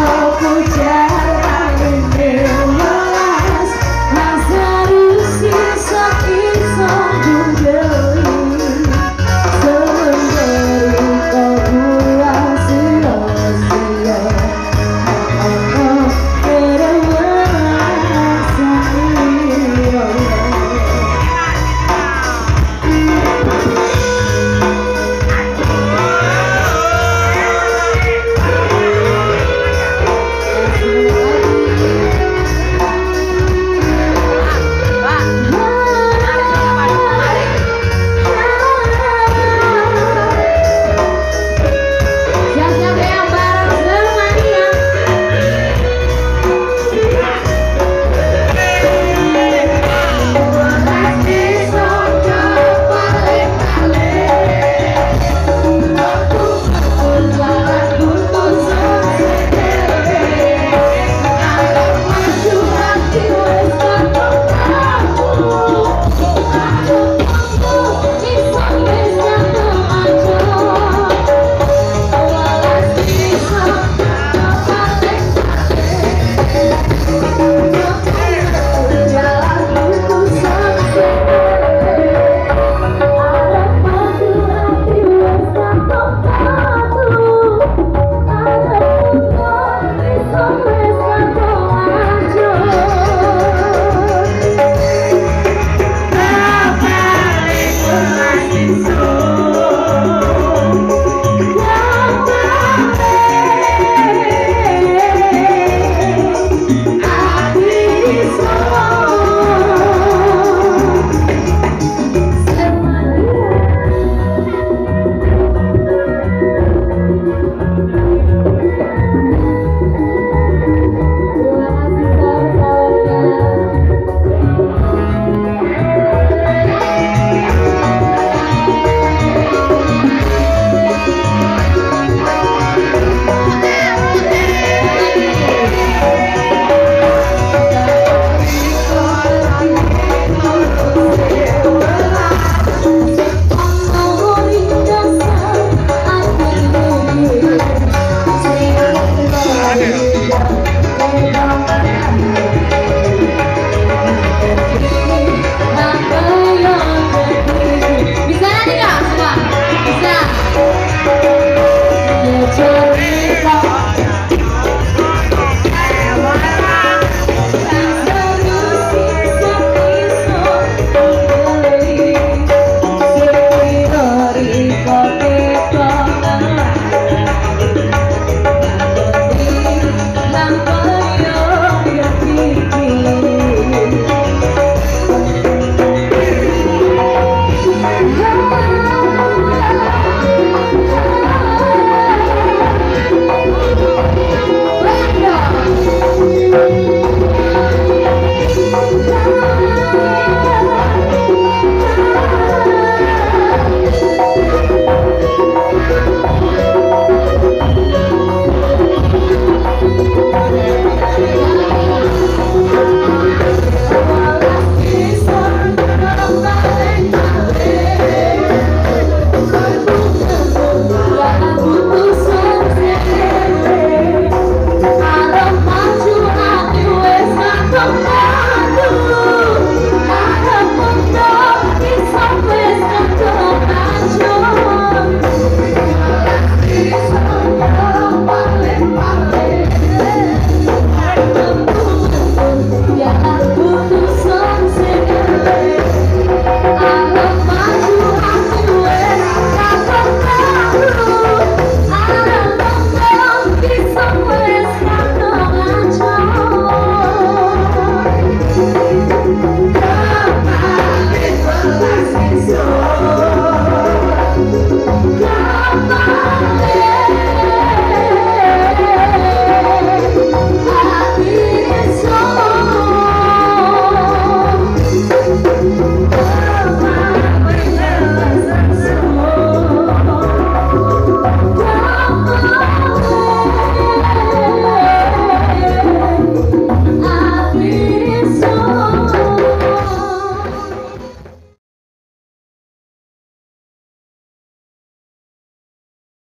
Oh.